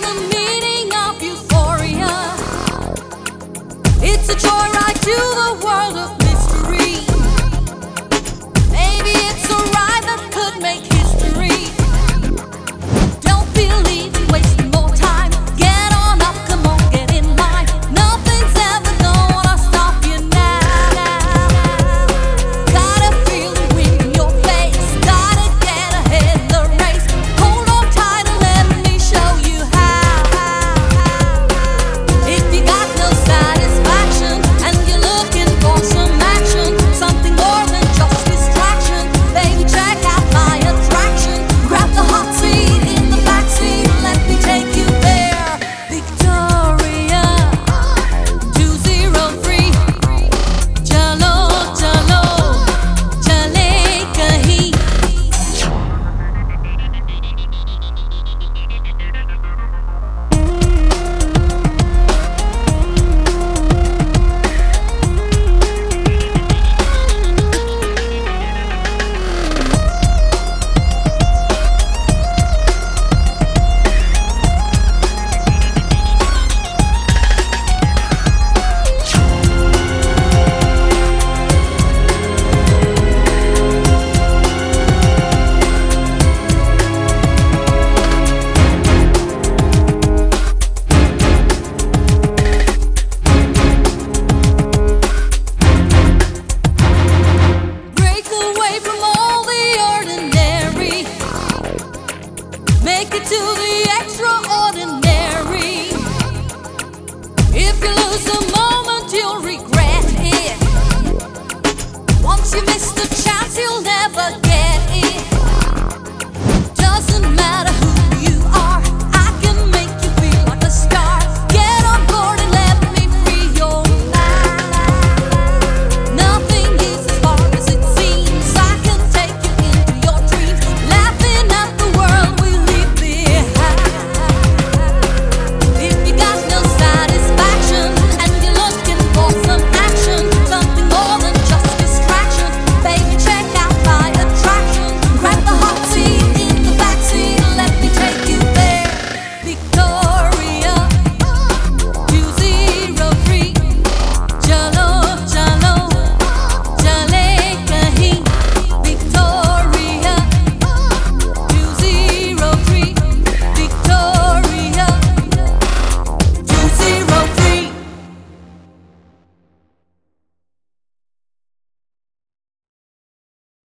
I'm a